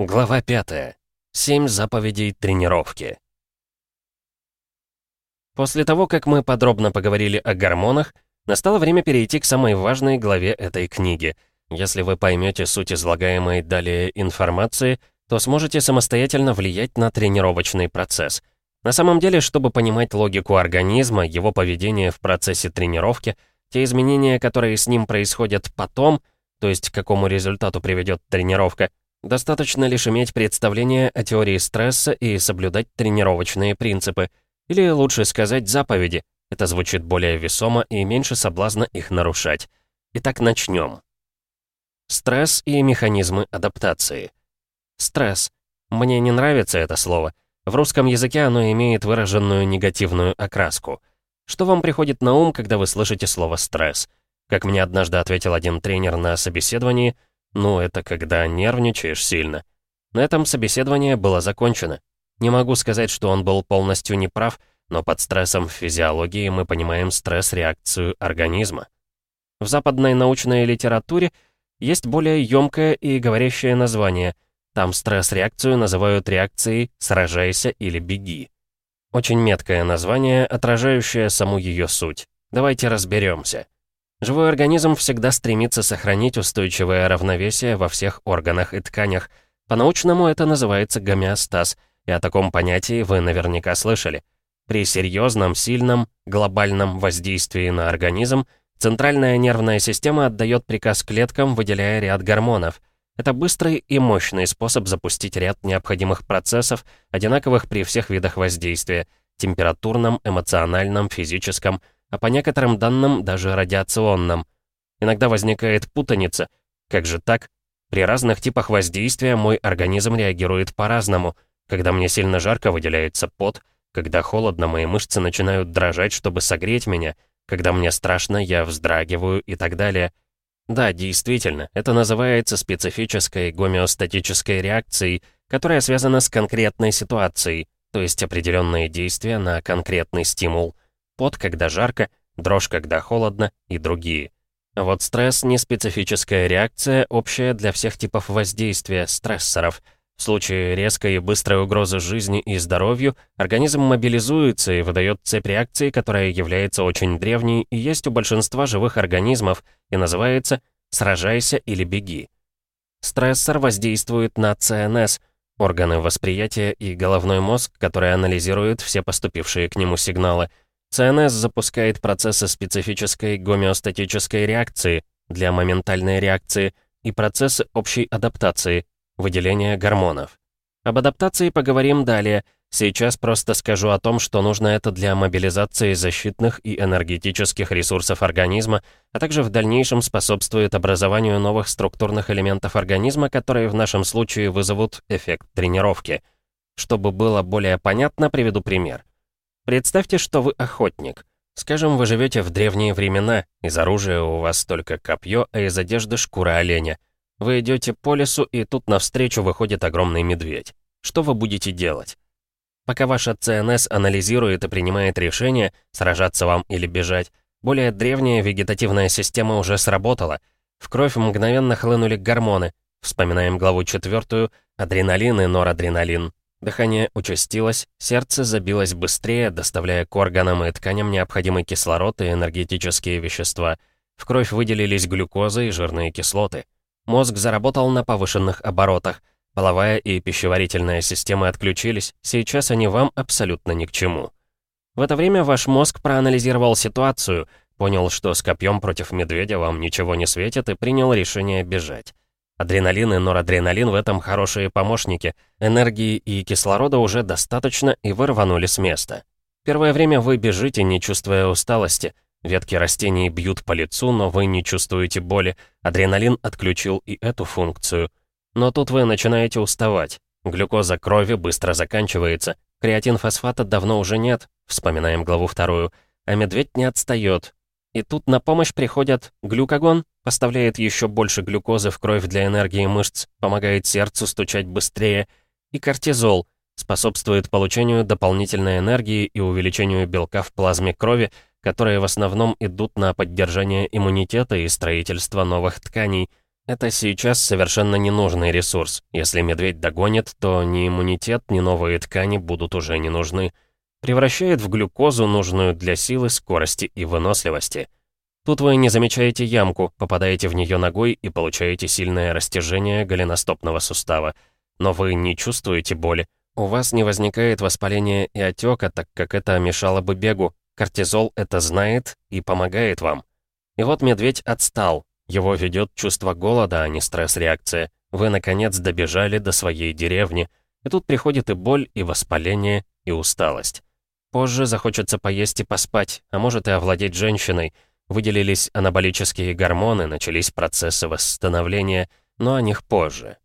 Глава 5. Семь заповедей тренировки. После того, как мы подробно поговорили о гормонах, настало время перейти к самой важной главе этой книги. Если вы поймете суть излагаемой далее информации, то сможете самостоятельно влиять на тренировочный процесс. На самом деле, чтобы понимать логику организма, его поведение в процессе тренировки, те изменения, которые с ним происходят потом, то есть к какому результату приведет тренировка, Достаточно лишь иметь представление о теории стресса и соблюдать тренировочные принципы. Или лучше сказать заповеди. Это звучит более весомо и меньше соблазна их нарушать. Итак, начнем. Стресс и механизмы адаптации. Стресс. Мне не нравится это слово. В русском языке оно имеет выраженную негативную окраску. Что вам приходит на ум, когда вы слышите слово «стресс»? Как мне однажды ответил один тренер на собеседовании – ну, это когда нервничаешь сильно. На этом собеседование было закончено. Не могу сказать, что он был полностью неправ, но под стрессом в физиологии мы понимаем стресс-реакцию организма. В западной научной литературе есть более ёмкое и говорящее название. Там стресс-реакцию называют реакцией «сражайся» или «беги». Очень меткое название, отражающее саму ее суть. Давайте разберемся. Живой организм всегда стремится сохранить устойчивое равновесие во всех органах и тканях. По-научному это называется гомеостаз, и о таком понятии вы наверняка слышали. При серьезном, сильном, глобальном воздействии на организм центральная нервная система отдает приказ клеткам, выделяя ряд гормонов. Это быстрый и мощный способ запустить ряд необходимых процессов, одинаковых при всех видах воздействия – температурном, эмоциональном, физическом – а по некоторым данным даже радиационным. Иногда возникает путаница. Как же так? При разных типах воздействия мой организм реагирует по-разному. Когда мне сильно жарко, выделяется пот. Когда холодно, мои мышцы начинают дрожать, чтобы согреть меня. Когда мне страшно, я вздрагиваю и так далее. Да, действительно, это называется специфической гомеостатической реакцией, которая связана с конкретной ситуацией, то есть определенные действия на конкретный стимул пот, когда жарко, дрожь, когда холодно и другие. вот стресс — не специфическая реакция, общая для всех типов воздействия, стрессоров. В случае резкой и быстрой угрозы жизни и здоровью организм мобилизуется и выдает цепь реакций, которая является очень древней и есть у большинства живых организмов и называется «сражайся или беги». Стрессор воздействует на ЦНС, органы восприятия и головной мозг, который анализирует все поступившие к нему сигналы — ЦНС запускает процессы специфической гомеостатической реакции для моментальной реакции и процессы общей адаптации, выделения гормонов. Об адаптации поговорим далее. Сейчас просто скажу о том, что нужно это для мобилизации защитных и энергетических ресурсов организма, а также в дальнейшем способствует образованию новых структурных элементов организма, которые в нашем случае вызовут эффект тренировки. Чтобы было более понятно, приведу пример. Представьте, что вы охотник. Скажем, вы живете в древние времена, из оружия у вас только копье, а из одежды шкура оленя. Вы идете по лесу, и тут навстречу выходит огромный медведь. Что вы будете делать? Пока ваша ЦНС анализирует и принимает решение, сражаться вам или бежать, более древняя вегетативная система уже сработала. В кровь мгновенно хлынули гормоны. Вспоминаем главу четвертую, адреналин и норадреналин. Дыхание участилось, сердце забилось быстрее, доставляя к органам и тканям необходимый кислород и энергетические вещества. В кровь выделились глюкоза и жирные кислоты. Мозг заработал на повышенных оборотах. Половая и пищеварительная системы отключились, сейчас они вам абсолютно ни к чему. В это время ваш мозг проанализировал ситуацию, понял, что с копьем против медведя вам ничего не светит и принял решение бежать. Адреналин и норадреналин в этом хорошие помощники. Энергии и кислорода уже достаточно, и вы рванули с места. Первое время вы бежите, не чувствуя усталости. Ветки растений бьют по лицу, но вы не чувствуете боли. Адреналин отключил и эту функцию. Но тут вы начинаете уставать. Глюкоза крови быстро заканчивается. Креатинфосфата давно уже нет, вспоминаем главу вторую. А медведь не отстает. И тут на помощь приходят глюкогон, поставляет еще больше глюкозы в кровь для энергии мышц, помогает сердцу стучать быстрее, и кортизол способствует получению дополнительной энергии и увеличению белка в плазме крови, которые в основном идут на поддержание иммунитета и строительство новых тканей. Это сейчас совершенно ненужный ресурс. Если медведь догонит, то ни иммунитет, ни новые ткани будут уже не нужны. Превращает в глюкозу, нужную для силы, скорости и выносливости. Тут вы не замечаете ямку, попадаете в нее ногой и получаете сильное растяжение голеностопного сустава. Но вы не чувствуете боли. У вас не возникает воспаления и отека, так как это мешало бы бегу. Кортизол это знает и помогает вам. И вот медведь отстал, его ведет чувство голода, а не стресс-реакция. Вы, наконец, добежали до своей деревни. И тут приходит и боль, и воспаление, и усталость. Позже захочется поесть и поспать, а может и овладеть женщиной. Выделились анаболические гормоны, начались процессы восстановления, но о них позже.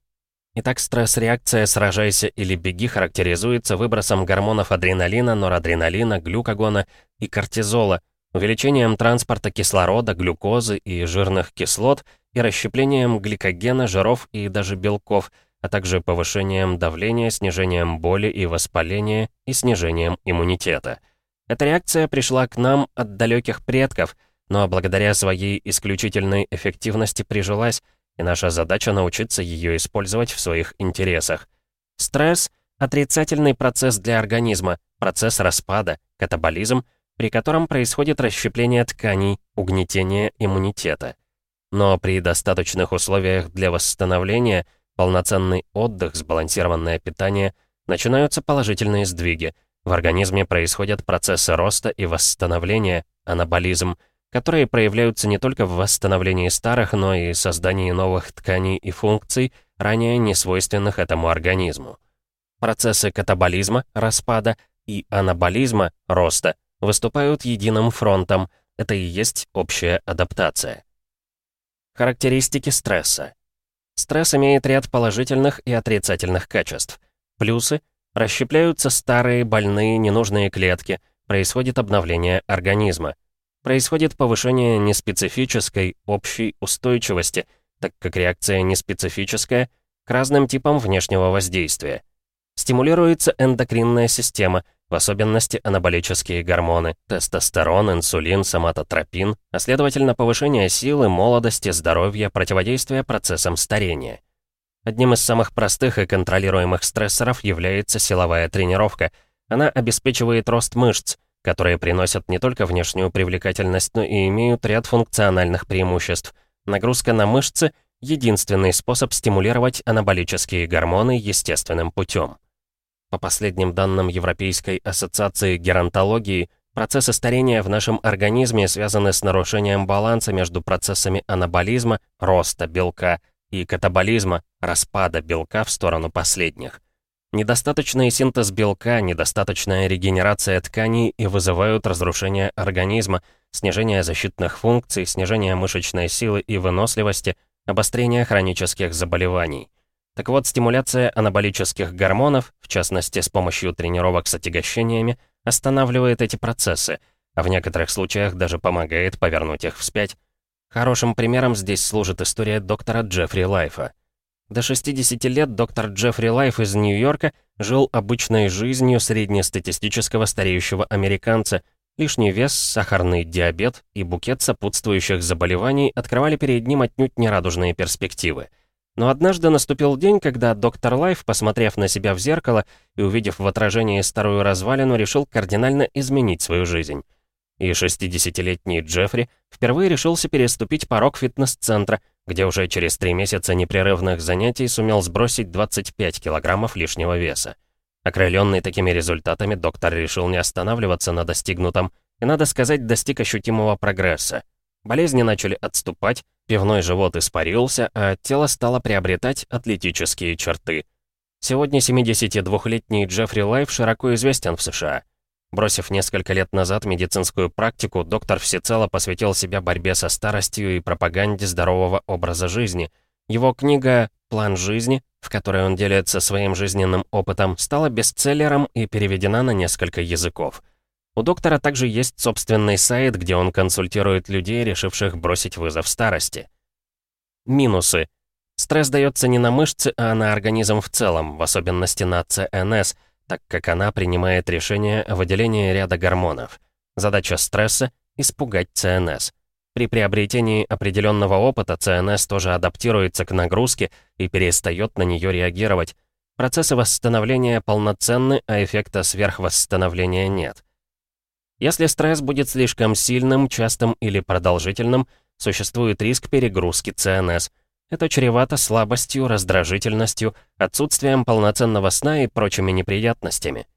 Итак, стресс-реакция «сражайся или беги» характеризуется выбросом гормонов адреналина, норадреналина, глюкагона и кортизола – увеличением транспорта кислорода, глюкозы и жирных кислот и расщеплением гликогена, жиров и даже белков, а также повышением давления, снижением боли и воспаления и снижением иммунитета. Эта реакция пришла к нам от далеких предков, но благодаря своей исключительной эффективности прижилась, и наша задача научиться ее использовать в своих интересах. Стресс — отрицательный процесс для организма, процесс распада, катаболизм — при котором происходит расщепление тканей, угнетение иммунитета. Но при достаточных условиях для восстановления, полноценный отдых, сбалансированное питание, начинаются положительные сдвиги. В организме происходят процессы роста и восстановления, анаболизм, которые проявляются не только в восстановлении старых, но и создании новых тканей и функций, ранее не свойственных этому организму. Процессы катаболизма, распада, и анаболизма, роста, выступают единым фронтом. Это и есть общая адаптация. Характеристики стресса. Стресс имеет ряд положительных и отрицательных качеств. Плюсы – расщепляются старые, больные, ненужные клетки, происходит обновление организма. Происходит повышение неспецифической, общей устойчивости, так как реакция неспецифическая к разным типам внешнего воздействия. Стимулируется эндокринная система, в особенности анаболические гормоны, тестостерон, инсулин, соматотропин, а следовательно повышение силы, молодости, здоровья, противодействия процессам старения. Одним из самых простых и контролируемых стрессоров является силовая тренировка. Она обеспечивает рост мышц, которые приносят не только внешнюю привлекательность, но и имеют ряд функциональных преимуществ. Нагрузка на мышцы — единственный способ стимулировать анаболические гормоны естественным путем. По последним данным Европейской ассоциации геронтологии, процессы старения в нашем организме связаны с нарушением баланса между процессами анаболизма, роста белка, и катаболизма, распада белка в сторону последних. Недостаточный синтез белка, недостаточная регенерация тканей и вызывают разрушение организма, снижение защитных функций, снижение мышечной силы и выносливости, обострение хронических заболеваний. Так вот, стимуляция анаболических гормонов, в частности с помощью тренировок с отягощениями, останавливает эти процессы, а в некоторых случаях даже помогает повернуть их вспять. Хорошим примером здесь служит история доктора Джеффри Лайфа. До 60 лет доктор Джеффри Лайф из Нью-Йорка жил обычной жизнью среднестатистического стареющего американца. Лишний вес, сахарный диабет и букет сопутствующих заболеваний открывали перед ним отнюдь нерадужные перспективы – но однажды наступил день, когда доктор Лайф, посмотрев на себя в зеркало и увидев в отражении старую развалину, решил кардинально изменить свою жизнь. И 60-летний Джеффри впервые решился переступить порог фитнес-центра, где уже через три месяца непрерывных занятий сумел сбросить 25 килограммов лишнего веса. Окрыленный такими результатами, доктор решил не останавливаться на достигнутом, и, надо сказать, достиг ощутимого прогресса. Болезни начали отступать, пивной живот испарился, а тело стало приобретать атлетические черты. Сегодня 72-летний Джеффри Лайф широко известен в США. Бросив несколько лет назад медицинскую практику, доктор всецело посвятил себя борьбе со старостью и пропаганде здорового образа жизни. Его книга «План жизни», в которой он делится своим жизненным опытом, стала бестселлером и переведена на несколько языков. У доктора также есть собственный сайт, где он консультирует людей, решивших бросить вызов старости. Минусы. Стресс дается не на мышцы, а на организм в целом, в особенности на ЦНС, так как она принимает решение о выделении ряда гормонов. Задача стресса — испугать ЦНС. При приобретении определенного опыта ЦНС тоже адаптируется к нагрузке и перестает на нее реагировать. Процессы восстановления полноценны, а эффекта сверхвосстановления нет. Если стресс будет слишком сильным, частым или продолжительным, существует риск перегрузки ЦНС. Это чревато слабостью, раздражительностью, отсутствием полноценного сна и прочими неприятностями.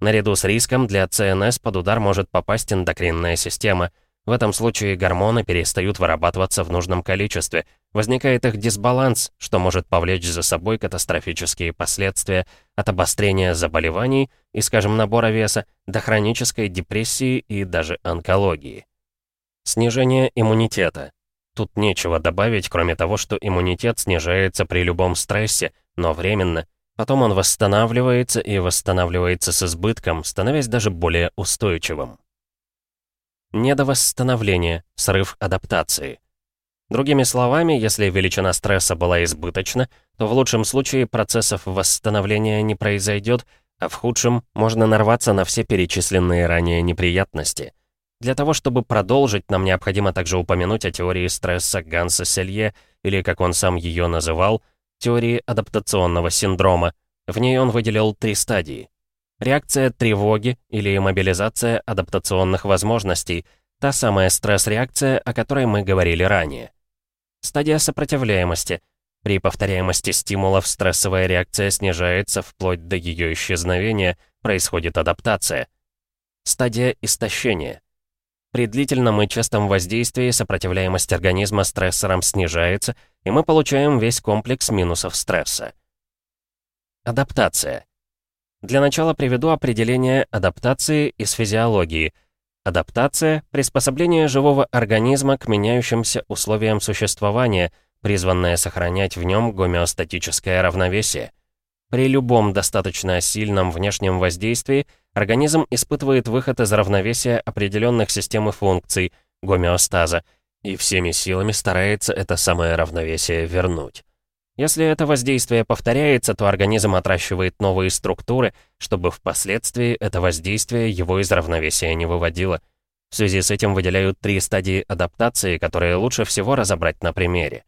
Наряду с риском для ЦНС под удар может попасть эндокринная система. В этом случае гормоны перестают вырабатываться в нужном количестве. Возникает их дисбаланс, что может повлечь за собой катастрофические последствия от обострения заболеваний и, скажем, набора веса, до хронической депрессии и даже онкологии. Снижение иммунитета. Тут нечего добавить, кроме того, что иммунитет снижается при любом стрессе, но временно. Потом он восстанавливается и восстанавливается с избытком, становясь даже более устойчивым. Недовосстановление, срыв адаптации. Другими словами, если величина стресса была избыточна, то в лучшем случае процессов восстановления не произойдет, а в худшем можно нарваться на все перечисленные ранее неприятности. Для того, чтобы продолжить, нам необходимо также упомянуть о теории стресса Ганса Селье, или, как он сам ее называл, теории адаптационного синдрома. В ней он выделил три стадии. Реакция тревоги или мобилизация адаптационных возможностей, та самая стресс-реакция, о которой мы говорили ранее. Стадия сопротивляемости. При повторяемости стимулов стрессовая реакция снижается вплоть до ее исчезновения, происходит адаптация. Стадия истощения. При длительном и частом воздействии сопротивляемость организма стрессорам снижается, и мы получаем весь комплекс минусов стресса. Адаптация. Для начала приведу определение адаптации из физиологии. Адаптация — приспособление живого организма к меняющимся условиям существования, призванное сохранять в нем гомеостатическое равновесие. При любом достаточно сильном внешнем воздействии организм испытывает выход из равновесия определенных систем и функций, гомеостаза, и всеми силами старается это самое равновесие вернуть. Если это воздействие повторяется, то организм отращивает новые структуры, чтобы впоследствии это воздействие его из равновесия не выводило. В связи с этим выделяют три стадии адаптации, которые лучше всего разобрать на примере.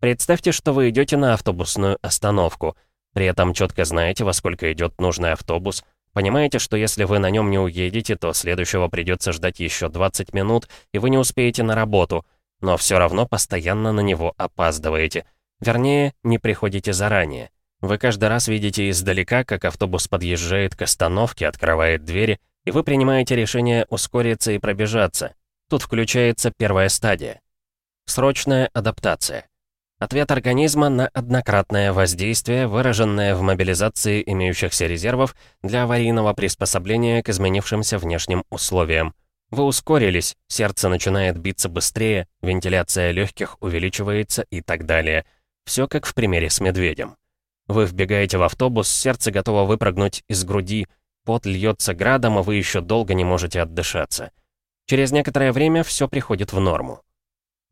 Представьте, что вы идете на автобусную остановку — при этом четко знаете, во сколько идет нужный автобус. Понимаете, что если вы на нем не уедете, то следующего придется ждать еще 20 минут, и вы не успеете на работу, но все равно постоянно на него опаздываете. Вернее, не приходите заранее. Вы каждый раз видите издалека, как автобус подъезжает к остановке, открывает двери, и вы принимаете решение ускориться и пробежаться. Тут включается первая стадия. Срочная адаптация. Ответ организма на однократное воздействие, выраженное в мобилизации имеющихся резервов для аварийного приспособления к изменившимся внешним условиям. Вы ускорились, сердце начинает биться быстрее, вентиляция легких увеличивается и так далее. Все как в примере с медведем. Вы вбегаете в автобус, сердце готово выпрыгнуть из груди, пот льется градом, а вы еще долго не можете отдышаться. Через некоторое время все приходит в норму.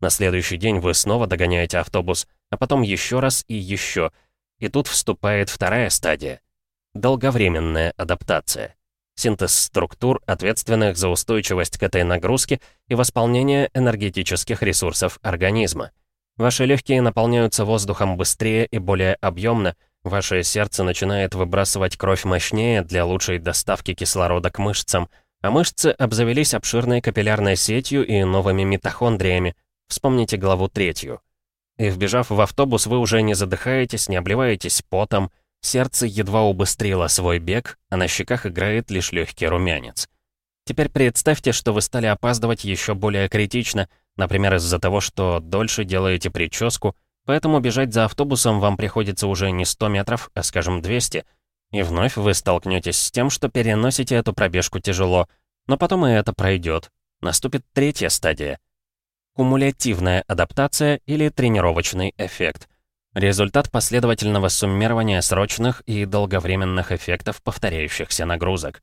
На следующий день вы снова догоняете автобус, а потом еще раз и еще. И тут вступает вторая стадия. Долговременная адаптация. Синтез структур, ответственных за устойчивость к этой нагрузке и восполнение энергетических ресурсов организма. Ваши легкие наполняются воздухом быстрее и более объемно, ваше сердце начинает выбрасывать кровь мощнее для лучшей доставки кислорода к мышцам, а мышцы обзавелись обширной капиллярной сетью и новыми митохондриями, Вспомните главу третью. И вбежав в автобус, вы уже не задыхаетесь, не обливаетесь потом, сердце едва убыстрило свой бег, а на щеках играет лишь легкий румянец. Теперь представьте, что вы стали опаздывать еще более критично, например, из-за того, что дольше делаете прическу, поэтому бежать за автобусом вам приходится уже не 100 метров, а, скажем, 200, и вновь вы столкнетесь с тем, что переносите эту пробежку тяжело, но потом и это пройдет. Наступит третья стадия — кумулятивная адаптация или тренировочный эффект. Результат последовательного суммирования срочных и долговременных эффектов повторяющихся нагрузок.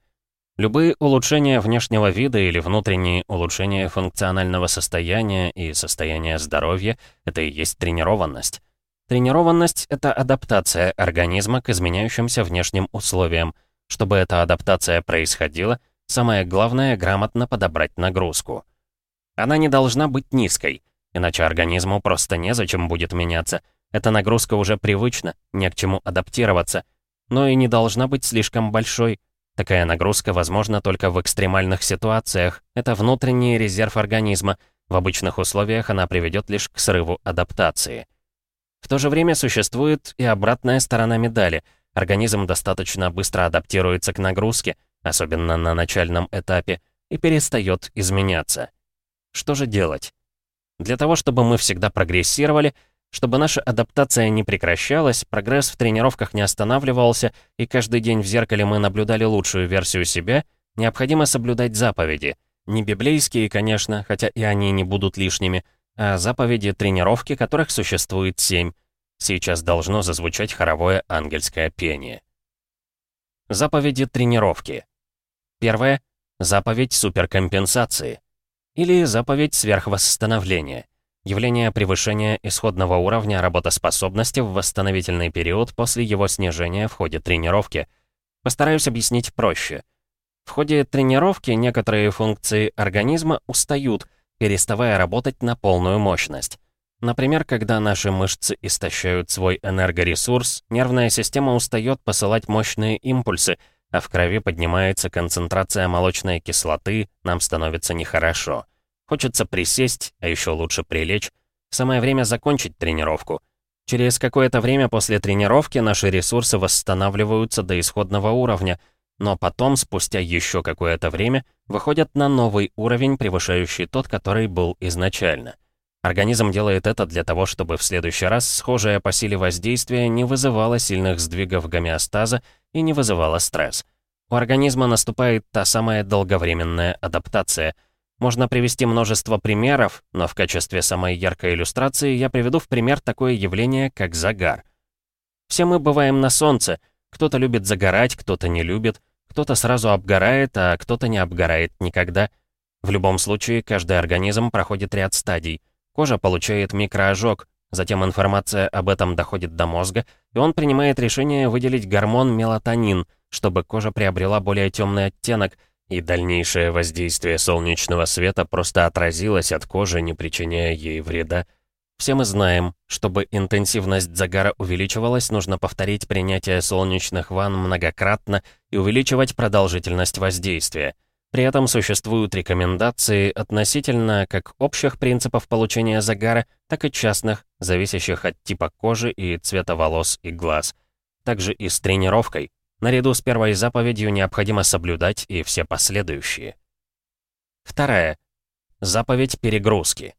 Любые улучшения внешнего вида или внутренние улучшения функционального состояния и состояния здоровья — это и есть тренированность. Тренированность — это адаптация организма к изменяющимся внешним условиям. Чтобы эта адаптация происходила, самое главное — грамотно подобрать нагрузку. Она не должна быть низкой, иначе организму просто незачем будет меняться. Эта нагрузка уже привычна, не к чему адаптироваться. Но и не должна быть слишком большой. Такая нагрузка возможна только в экстремальных ситуациях. Это внутренний резерв организма. В обычных условиях она приведет лишь к срыву адаптации. В то же время существует и обратная сторона медали. Организм достаточно быстро адаптируется к нагрузке, особенно на начальном этапе, и перестает изменяться. Что же делать? Для того, чтобы мы всегда прогрессировали, чтобы наша адаптация не прекращалась, прогресс в тренировках не останавливался, и каждый день в зеркале мы наблюдали лучшую версию себя, необходимо соблюдать заповеди. Не библейские, конечно, хотя и они не будут лишними, а заповеди тренировки, которых существует семь. Сейчас должно зазвучать хоровое ангельское пение. Заповеди тренировки. Первое. Заповедь суперкомпенсации или заповедь сверхвосстановления. Явление превышения исходного уровня работоспособности в восстановительный период после его снижения в ходе тренировки. Постараюсь объяснить проще. В ходе тренировки некоторые функции организма устают, переставая работать на полную мощность. Например, когда наши мышцы истощают свой энергоресурс, нервная система устает посылать мощные импульсы — а в крови поднимается концентрация молочной кислоты, нам становится нехорошо. Хочется присесть, а еще лучше прилечь. Самое время закончить тренировку. Через какое-то время после тренировки наши ресурсы восстанавливаются до исходного уровня, но потом, спустя еще какое-то время, выходят на новый уровень, превышающий тот, который был изначально. Организм делает это для того, чтобы в следующий раз схожее по силе воздействие не вызывало сильных сдвигов гомеостаза и не вызывало стресс. У организма наступает та самая долговременная адаптация. Можно привести множество примеров, но в качестве самой яркой иллюстрации я приведу в пример такое явление, как загар. Все мы бываем на солнце. Кто-то любит загорать, кто-то не любит, кто-то сразу обгорает, а кто-то не обгорает никогда. В любом случае, каждый организм проходит ряд стадий — Кожа получает микроожог, затем информация об этом доходит до мозга, и он принимает решение выделить гормон мелатонин, чтобы кожа приобрела более темный оттенок, и дальнейшее воздействие солнечного света просто отразилось от кожи, не причиняя ей вреда. Все мы знаем, чтобы интенсивность загара увеличивалась, нужно повторить принятие солнечных ванн многократно и увеличивать продолжительность воздействия. При этом существуют рекомендации относительно как общих принципов получения загара, так и частных, зависящих от типа кожи и цвета волос и глаз. Также и с тренировкой. Наряду с первой заповедью необходимо соблюдать и все последующие. Вторая. Заповедь перегрузки.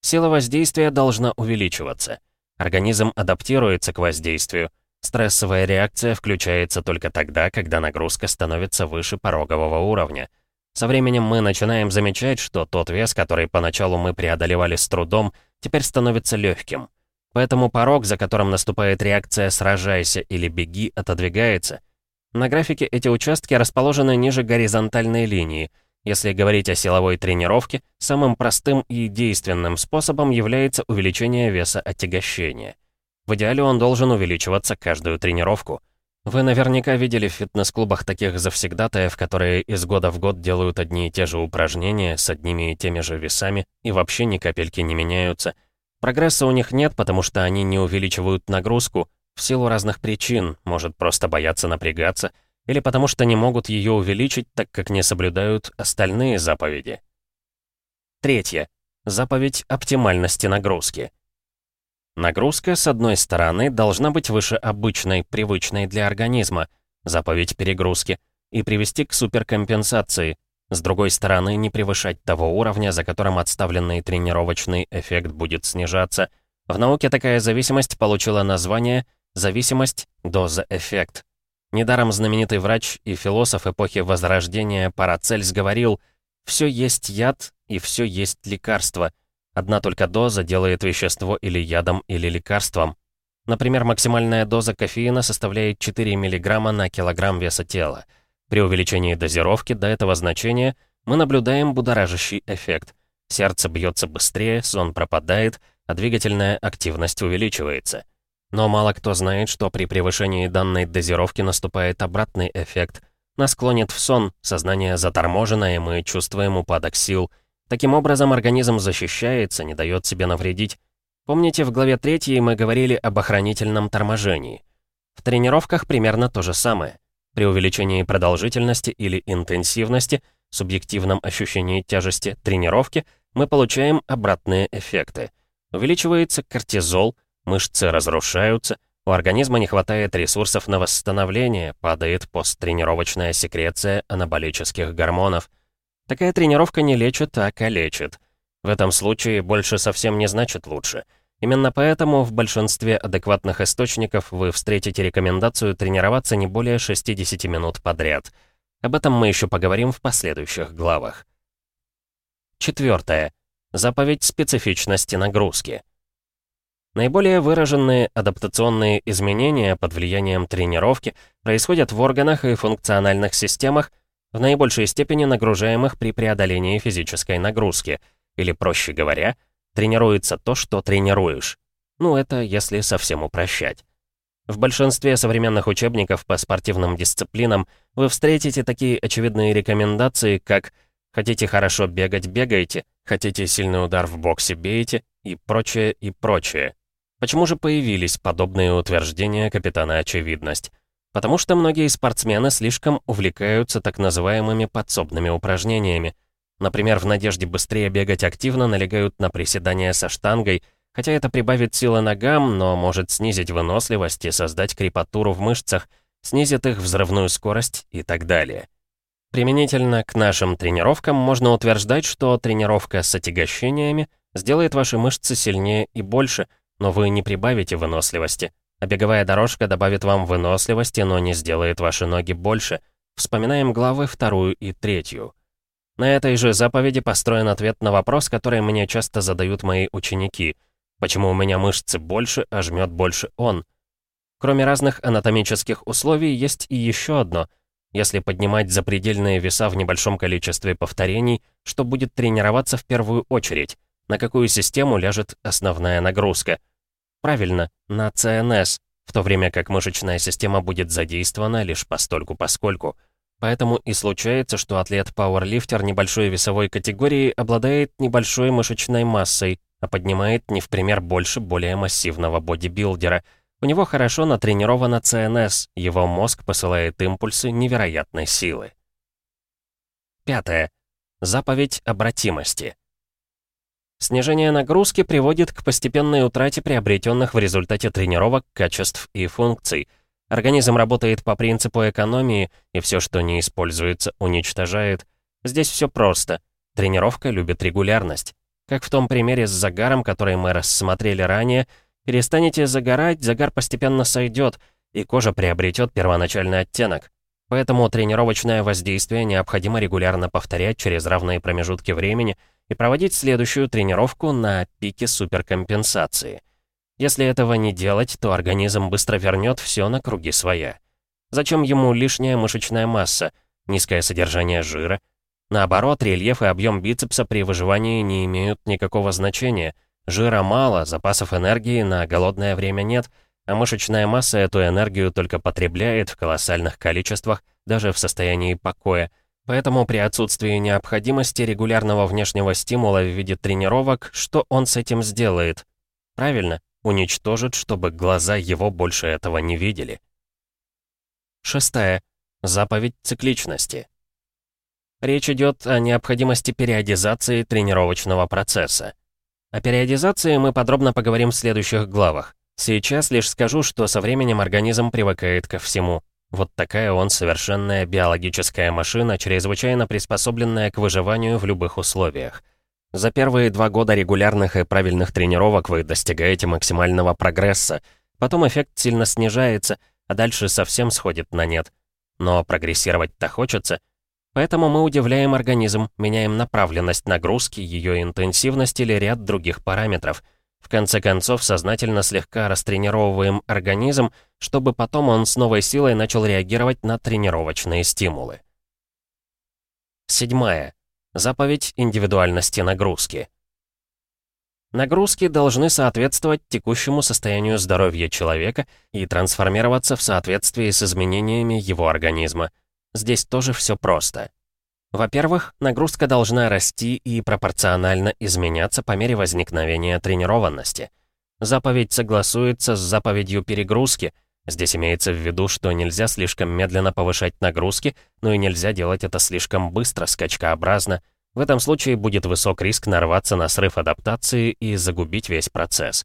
Сила воздействия должна увеличиваться. Организм адаптируется к воздействию, Стрессовая реакция включается только тогда, когда нагрузка становится выше порогового уровня. Со временем мы начинаем замечать, что тот вес, который поначалу мы преодолевали с трудом, теперь становится легким. Поэтому порог, за которым наступает реакция «сражайся» или «беги», отодвигается. На графике эти участки расположены ниже горизонтальной линии. Если говорить о силовой тренировке, самым простым и действенным способом является увеличение веса отягощения. В идеале он должен увеличиваться каждую тренировку. Вы наверняка видели в фитнес-клубах таких завсегдатаев, которые из года в год делают одни и те же упражнения с одними и теми же весами и вообще ни капельки не меняются. Прогресса у них нет, потому что они не увеличивают нагрузку в силу разных причин, может просто бояться напрягаться, или потому что не могут ее увеличить, так как не соблюдают остальные заповеди. Третье. Заповедь оптимальности нагрузки. Нагрузка, с одной стороны, должна быть выше обычной, привычной для организма, заповедь перегрузки, и привести к суперкомпенсации. С другой стороны, не превышать того уровня, за которым отставленный тренировочный эффект будет снижаться. В науке такая зависимость получила название «зависимость доза-эффект». Недаром знаменитый врач и философ эпохи Возрождения Парацельс говорил «все есть яд и все есть лекарство», Одна только доза делает вещество или ядом, или лекарством. Например, максимальная доза кофеина составляет 4 мг на килограмм веса тела. При увеличении дозировки до этого значения мы наблюдаем будоражащий эффект. Сердце бьется быстрее, сон пропадает, а двигательная активность увеличивается. Но мало кто знает, что при превышении данной дозировки наступает обратный эффект. Нас клонит в сон, сознание заторможено, и мы чувствуем упадок сил – Таким образом, организм защищается, не дает себе навредить. Помните, в главе 3 мы говорили об охранительном торможении. В тренировках примерно то же самое. При увеличении продолжительности или интенсивности, субъективном ощущении тяжести тренировки, мы получаем обратные эффекты. Увеличивается кортизол, мышцы разрушаются, у организма не хватает ресурсов на восстановление, падает посттренировочная секреция анаболических гормонов. Такая тренировка не лечит, а калечит. В этом случае больше совсем не значит лучше. Именно поэтому в большинстве адекватных источников вы встретите рекомендацию тренироваться не более 60 минут подряд. Об этом мы еще поговорим в последующих главах. Четвертое. Заповедь специфичности нагрузки. Наиболее выраженные адаптационные изменения под влиянием тренировки происходят в органах и функциональных системах, в наибольшей степени нагружаемых при преодолении физической нагрузки, или, проще говоря, тренируется то, что тренируешь. Ну, это если совсем упрощать. В большинстве современных учебников по спортивным дисциплинам вы встретите такие очевидные рекомендации, как «хотите хорошо бегать – бегайте», «хотите сильный удар в боксе – бейте» и прочее, и прочее. Почему же появились подобные утверждения капитана Очевидность? Потому что многие спортсмены слишком увлекаются так называемыми подсобными упражнениями. Например, в надежде быстрее бегать активно налегают на приседания со штангой, хотя это прибавит силы ногам, но может снизить выносливость и создать крепатуру в мышцах, снизит их взрывную скорость и так далее. Применительно к нашим тренировкам можно утверждать, что тренировка с отягощениями сделает ваши мышцы сильнее и больше – но вы не прибавите выносливости. А беговая дорожка добавит вам выносливости, но не сделает ваши ноги больше. Вспоминаем главы вторую и третью. На этой же заповеди построен ответ на вопрос, который мне часто задают мои ученики. Почему у меня мышцы больше, а жмет больше он? Кроме разных анатомических условий, есть и еще одно. Если поднимать запредельные веса в небольшом количестве повторений, что будет тренироваться в первую очередь? На какую систему ляжет основная нагрузка? Правильно, на ЦНС, в то время как мышечная система будет задействована лишь постольку-поскольку. Поэтому и случается, что атлет-пауэрлифтер небольшой весовой категории обладает небольшой мышечной массой, а поднимает не в пример больше более массивного бодибилдера. У него хорошо натренирована ЦНС, его мозг посылает импульсы невероятной силы. Пятое. Заповедь обратимости. Снижение нагрузки приводит к постепенной утрате приобретенных в результате тренировок качеств и функций. Организм работает по принципу экономии, и все, что не используется, уничтожает. Здесь все просто. Тренировка любит регулярность. Как в том примере с загаром, который мы рассмотрели ранее, перестанете загорать, загар постепенно сойдет, и кожа приобретет первоначальный оттенок. Поэтому тренировочное воздействие необходимо регулярно повторять через равные промежутки времени – и проводить следующую тренировку на пике суперкомпенсации. Если этого не делать, то организм быстро вернет все на круги своя. Зачем ему лишняя мышечная масса, низкое содержание жира? Наоборот, рельеф и объем бицепса при выживании не имеют никакого значения. Жира мало, запасов энергии на голодное время нет, а мышечная масса эту энергию только потребляет в колоссальных количествах, даже в состоянии покоя – Поэтому при отсутствии необходимости регулярного внешнего стимула в виде тренировок, что он с этим сделает? Правильно, уничтожит, чтобы глаза его больше этого не видели. Шестая. Заповедь цикличности. Речь идет о необходимости периодизации тренировочного процесса. О периодизации мы подробно поговорим в следующих главах. Сейчас лишь скажу, что со временем организм привыкает ко всему. Вот такая он совершенная биологическая машина, чрезвычайно приспособленная к выживанию в любых условиях. За первые два года регулярных и правильных тренировок вы достигаете максимального прогресса, потом эффект сильно снижается, а дальше совсем сходит на нет. Но прогрессировать-то хочется, поэтому мы удивляем организм, меняем направленность нагрузки, ее интенсивность или ряд других параметров — в конце концов, сознательно слегка растренировываем организм, чтобы потом он с новой силой начал реагировать на тренировочные стимулы. Седьмая. Заповедь индивидуальности нагрузки. Нагрузки должны соответствовать текущему состоянию здоровья человека и трансформироваться в соответствии с изменениями его организма. Здесь тоже все просто. Во-первых, нагрузка должна расти и пропорционально изменяться по мере возникновения тренированности. Заповедь согласуется с заповедью перегрузки. Здесь имеется в виду, что нельзя слишком медленно повышать нагрузки, но и нельзя делать это слишком быстро, скачкообразно. В этом случае будет высок риск нарваться на срыв адаптации и загубить весь процесс.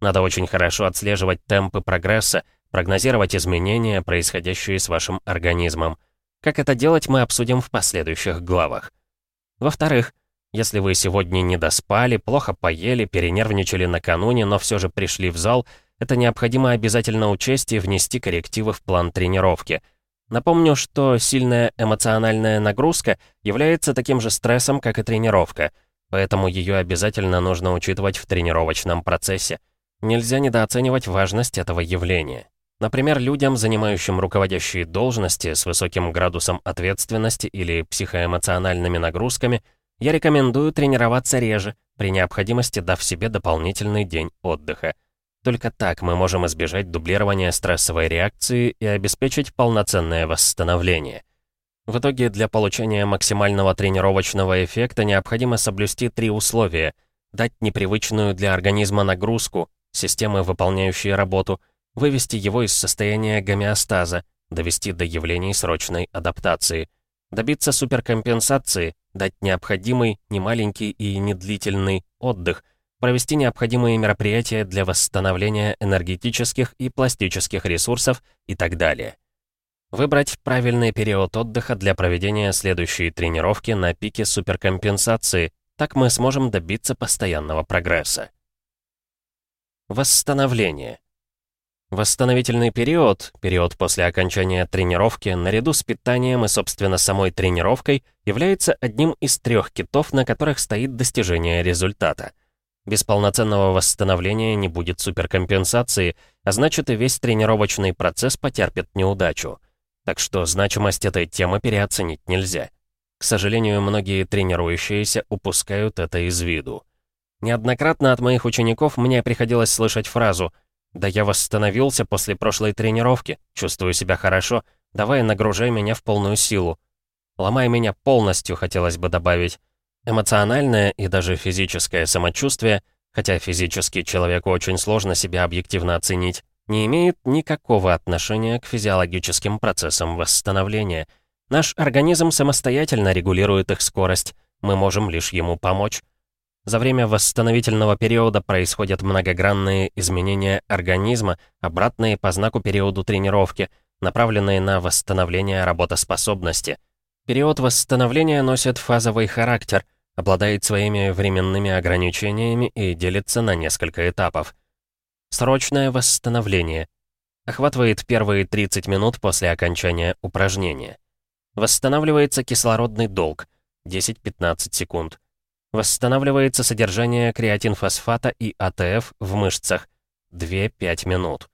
Надо очень хорошо отслеживать темпы прогресса, прогнозировать изменения, происходящие с вашим организмом. Как это делать, мы обсудим в последующих главах. Во-вторых, если вы сегодня не доспали, плохо поели, перенервничали накануне, но все же пришли в зал, это необходимо обязательно учесть и внести коррективы в план тренировки. Напомню, что сильная эмоциональная нагрузка является таким же стрессом, как и тренировка, поэтому ее обязательно нужно учитывать в тренировочном процессе. Нельзя недооценивать важность этого явления. Например, людям, занимающим руководящие должности с высоким градусом ответственности или психоэмоциональными нагрузками, я рекомендую тренироваться реже, при необходимости дав себе дополнительный день отдыха. Только так мы можем избежать дублирования стрессовой реакции и обеспечить полноценное восстановление. В итоге для получения максимального тренировочного эффекта необходимо соблюсти три условия. Дать непривычную для организма нагрузку, системы, выполняющие работу, вывести его из состояния гомеостаза, довести до явлений срочной адаптации, добиться суперкомпенсации, дать необходимый, немаленький и недлительный отдых, провести необходимые мероприятия для восстановления энергетических и пластических ресурсов и так далее. Выбрать правильный период отдыха для проведения следующей тренировки на пике суперкомпенсации, так мы сможем добиться постоянного прогресса. Восстановление. Восстановительный период, период после окончания тренировки, наряду с питанием и, собственно, самой тренировкой, является одним из трех китов, на которых стоит достижение результата. Без полноценного восстановления не будет суперкомпенсации, а значит и весь тренировочный процесс потерпит неудачу. Так что значимость этой темы переоценить нельзя. К сожалению, многие тренирующиеся упускают это из виду. Неоднократно от моих учеников мне приходилось слышать фразу «Да я восстановился после прошлой тренировки, чувствую себя хорошо, давай нагружай меня в полную силу». «Ломай меня полностью», хотелось бы добавить. Эмоциональное и даже физическое самочувствие, хотя физически человеку очень сложно себя объективно оценить, не имеет никакого отношения к физиологическим процессам восстановления. Наш организм самостоятельно регулирует их скорость, мы можем лишь ему помочь. За время восстановительного периода происходят многогранные изменения организма, обратные по знаку периоду тренировки, направленные на восстановление работоспособности. Период восстановления носит фазовый характер, обладает своими временными ограничениями и делится на несколько этапов. Срочное восстановление. Охватывает первые 30 минут после окончания упражнения. Восстанавливается кислородный долг, 10-15 секунд. Восстанавливается содержание креатинфосфата и АТФ в мышцах. 2-5 минут.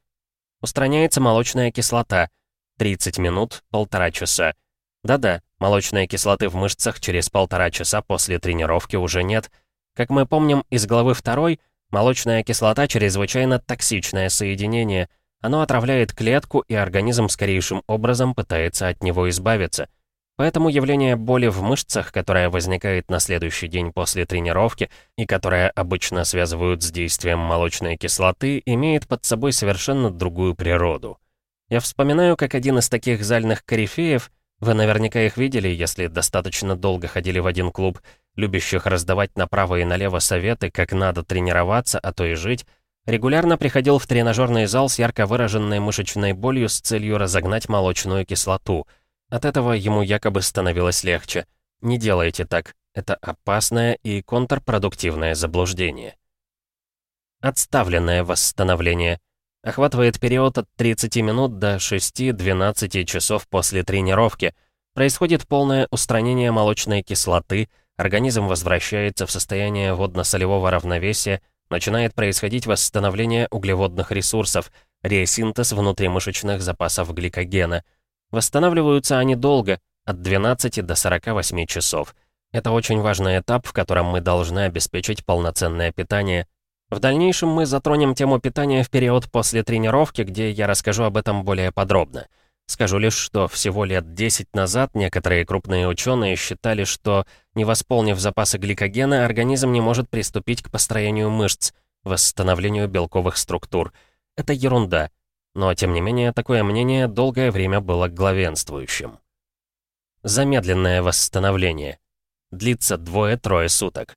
Устраняется молочная кислота. 30 минут, полтора часа. Да-да, молочной кислоты в мышцах через полтора часа после тренировки уже нет. Как мы помним из главы 2, молочная кислота чрезвычайно токсичное соединение. Оно отравляет клетку, и организм скорейшим образом пытается от него избавиться – Поэтому явление боли в мышцах, которое возникает на следующий день после тренировки и которое обычно связывают с действием молочной кислоты, имеет под собой совершенно другую природу. Я вспоминаю, как один из таких зальных корифеев, вы наверняка их видели, если достаточно долго ходили в один клуб, любящих раздавать направо и налево советы, как надо тренироваться, а то и жить, регулярно приходил в тренажерный зал с ярко выраженной мышечной болью с целью разогнать молочную кислоту — от этого ему якобы становилось легче. Не делайте так. Это опасное и контрпродуктивное заблуждение. Отставленное восстановление. Охватывает период от 30 минут до 6-12 часов после тренировки. Происходит полное устранение молочной кислоты, организм возвращается в состояние водно-солевого равновесия, начинает происходить восстановление углеводных ресурсов, ресинтез внутримышечных запасов гликогена – Восстанавливаются они долго, от 12 до 48 часов. Это очень важный этап, в котором мы должны обеспечить полноценное питание. В дальнейшем мы затронем тему питания в период после тренировки, где я расскажу об этом более подробно. Скажу лишь, что всего лет 10 назад некоторые крупные ученые считали, что, не восполнив запасы гликогена, организм не может приступить к построению мышц, восстановлению белковых структур. Это ерунда. Но, тем не менее, такое мнение долгое время было главенствующим. Замедленное восстановление. Длится двое-трое суток.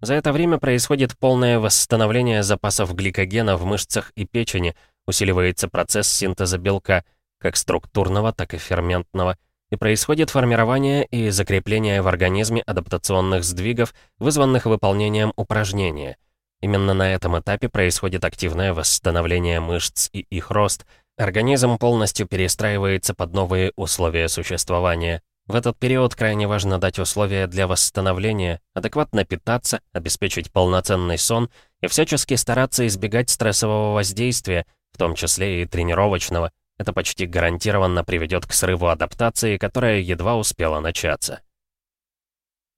За это время происходит полное восстановление запасов гликогена в мышцах и печени, усиливается процесс синтеза белка, как структурного, так и ферментного, и происходит формирование и закрепление в организме адаптационных сдвигов, вызванных выполнением упражнения. Именно на этом этапе происходит активное восстановление мышц и их рост. Организм полностью перестраивается под новые условия существования. В этот период крайне важно дать условия для восстановления, адекватно питаться, обеспечить полноценный сон и всячески стараться избегать стрессового воздействия, в том числе и тренировочного. Это почти гарантированно приведет к срыву адаптации, которая едва успела начаться.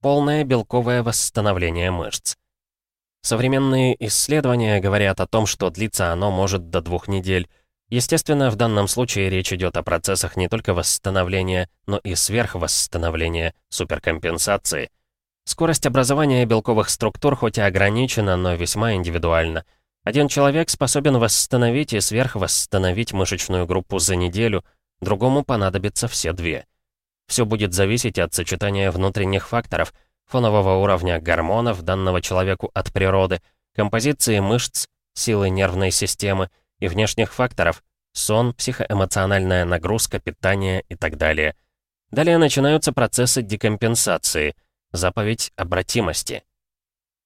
Полное белковое восстановление мышц. Современные исследования говорят о том, что длится оно может до двух недель. Естественно, в данном случае речь идет о процессах не только восстановления, но и сверхвосстановления, суперкомпенсации. Скорость образования белковых структур хоть и ограничена, но весьма индивидуальна. Один человек способен восстановить и сверхвосстановить мышечную группу за неделю, другому понадобится все две. Все будет зависеть от сочетания внутренних факторов – фонового уровня гормонов данного человеку от природы, композиции мышц, силы нервной системы и внешних факторов, сон, психоэмоциональная нагрузка, питание и так далее. Далее начинаются процессы декомпенсации, заповедь обратимости.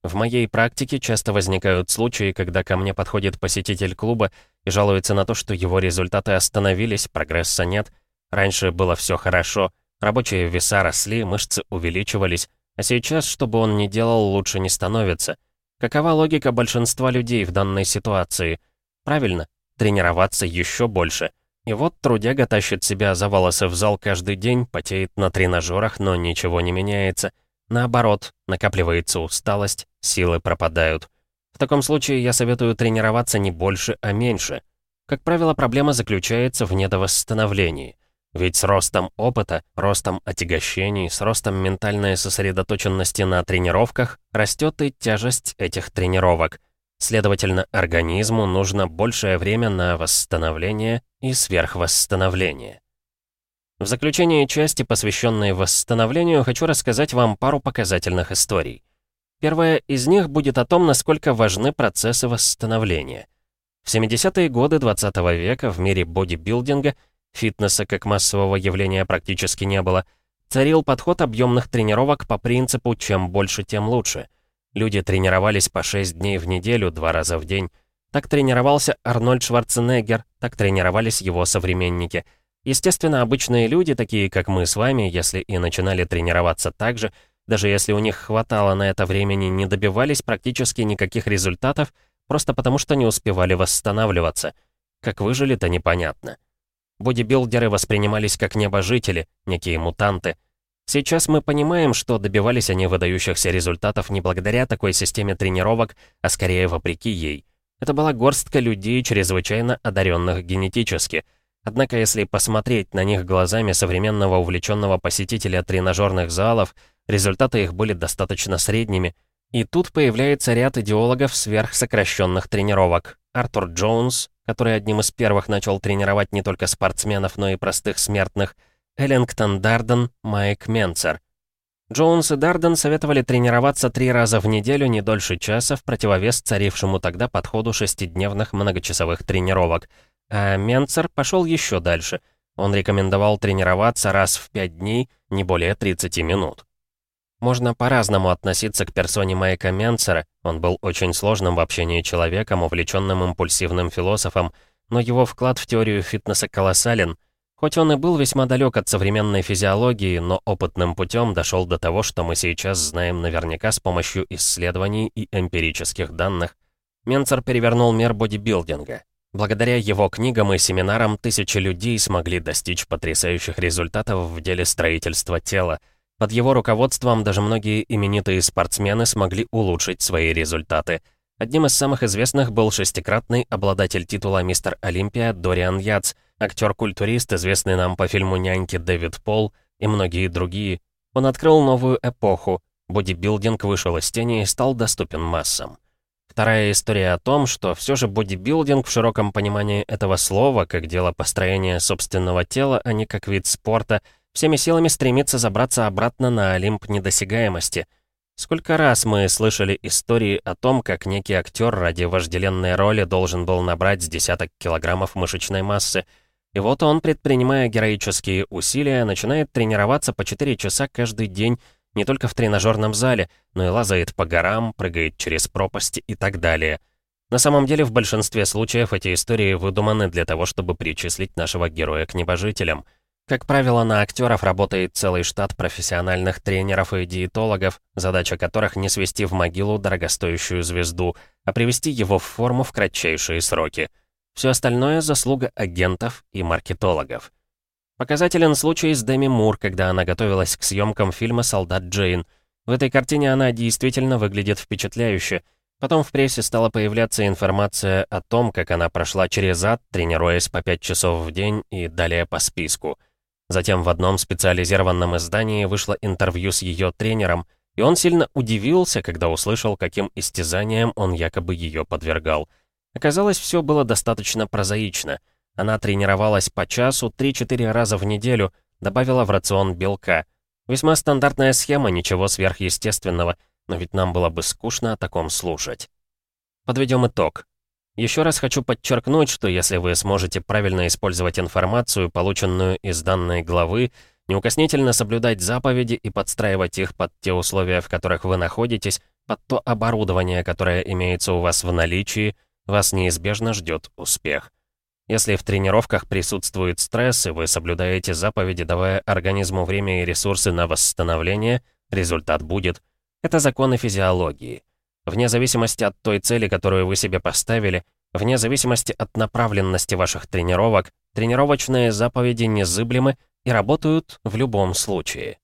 В моей практике часто возникают случаи, когда ко мне подходит посетитель клуба и жалуется на то, что его результаты остановились, прогресса нет. Раньше было все хорошо, рабочие веса росли, мышцы увеличивались, а сейчас, что бы он ни делал, лучше не становится. Какова логика большинства людей в данной ситуации? Правильно, тренироваться еще больше. И вот трудяга тащит себя за волосы в зал каждый день, потеет на тренажерах, но ничего не меняется. Наоборот, накапливается усталость, силы пропадают. В таком случае я советую тренироваться не больше, а меньше. Как правило, проблема заключается в недовосстановлении. Ведь с ростом опыта, ростом отягощений, с ростом ментальной сосредоточенности на тренировках растет и тяжесть этих тренировок. Следовательно, организму нужно большее время на восстановление и сверхвосстановление. В заключение части, посвященной восстановлению, хочу рассказать вам пару показательных историй. Первая из них будет о том, насколько важны процессы восстановления. В 70-е годы 20 -го века в мире бодибилдинга – Фитнеса как массового явления практически не было. Царил подход объемных тренировок по принципу «чем больше, тем лучше». Люди тренировались по 6 дней в неделю, два раза в день. Так тренировался Арнольд Шварценеггер, так тренировались его современники. Естественно, обычные люди, такие как мы с вами, если и начинали тренироваться так же, даже если у них хватало на это времени, не добивались практически никаких результатов, просто потому что не успевали восстанавливаться. Как выжили-то непонятно. Бодибилдеры воспринимались как небожители, некие мутанты. Сейчас мы понимаем, что добивались они выдающихся результатов не благодаря такой системе тренировок, а скорее вопреки ей. Это была горстка людей, чрезвычайно одаренных генетически. Однако, если посмотреть на них глазами современного увлеченного посетителя тренажерных залов, результаты их были достаточно средними. И тут появляется ряд идеологов сверхсокращенных тренировок. Артур Джонс, который одним из первых начал тренировать не только спортсменов, но и простых смертных, Эллингтон Дарден, Майк Менцер. Джонс и Дарден советовали тренироваться три раза в неделю не дольше часа в противовес царившему тогда подходу шестидневных многочасовых тренировок. А Менцер пошел еще дальше. Он рекомендовал тренироваться раз в пять дней, не более 30 минут. Можно по-разному относиться к персоне Майка Менцера, он был очень сложным в общении человеком, увлеченным импульсивным философом, но его вклад в теорию фитнеса колоссален. Хоть он и был весьма далек от современной физиологии, но опытным путем дошел до того, что мы сейчас знаем наверняка с помощью исследований и эмпирических данных. Менцер перевернул мир бодибилдинга. Благодаря его книгам и семинарам тысячи людей смогли достичь потрясающих результатов в деле строительства тела – под его руководством даже многие именитые спортсмены смогли улучшить свои результаты. Одним из самых известных был шестикратный обладатель титула «Мистер Олимпия» Дориан Яц, Актер-культурист, известный нам по фильму «Няньки» Дэвид Пол и многие другие. Он открыл новую эпоху. Бодибилдинг вышел из тени и стал доступен массам. Вторая история о том, что все же бодибилдинг в широком понимании этого слова, как дело построения собственного тела, а не как вид спорта, всеми силами стремится забраться обратно на Олимп недосягаемости. Сколько раз мы слышали истории о том, как некий актер ради вожделенной роли должен был набрать с десяток килограммов мышечной массы, и вот он, предпринимая героические усилия, начинает тренироваться по 4 часа каждый день, не только в тренажерном зале, но и лазает по горам, прыгает через пропасти и так далее. На самом деле, в большинстве случаев эти истории выдуманы для того, чтобы причислить нашего героя к небожителям. Как правило, на актеров работает целый штат профессиональных тренеров и диетологов, задача которых не свести в могилу дорогостоящую звезду, а привести его в форму в кратчайшие сроки. Все остальное — заслуга агентов и маркетологов. Показателен случай с Деми Мур, когда она готовилась к съемкам фильма «Солдат Джейн». В этой картине она действительно выглядит впечатляюще. Потом в прессе стала появляться информация о том, как она прошла через ад, тренируясь по 5 часов в день и далее по списку. Затем в одном специализированном издании вышло интервью с ее тренером, и он сильно удивился, когда услышал, каким истязанием он якобы ее подвергал. Оказалось, все было достаточно прозаично — она тренировалась по часу 3-4 раза в неделю, добавила в рацион белка. Весьма стандартная схема, ничего сверхъестественного, но ведь нам было бы скучно о таком слушать. Подведем итог. Еще раз хочу подчеркнуть, что если вы сможете правильно использовать информацию, полученную из данной главы, неукоснительно соблюдать заповеди и подстраивать их под те условия, в которых вы находитесь, под то оборудование, которое имеется у вас в наличии, вас неизбежно ждет успех. Если в тренировках присутствует стресс, и вы соблюдаете заповеди, давая организму время и ресурсы на восстановление, результат будет. Это законы физиологии. Вне зависимости от той цели, которую вы себе поставили, вне зависимости от направленности ваших тренировок, тренировочные заповеди незыблемы и работают в любом случае.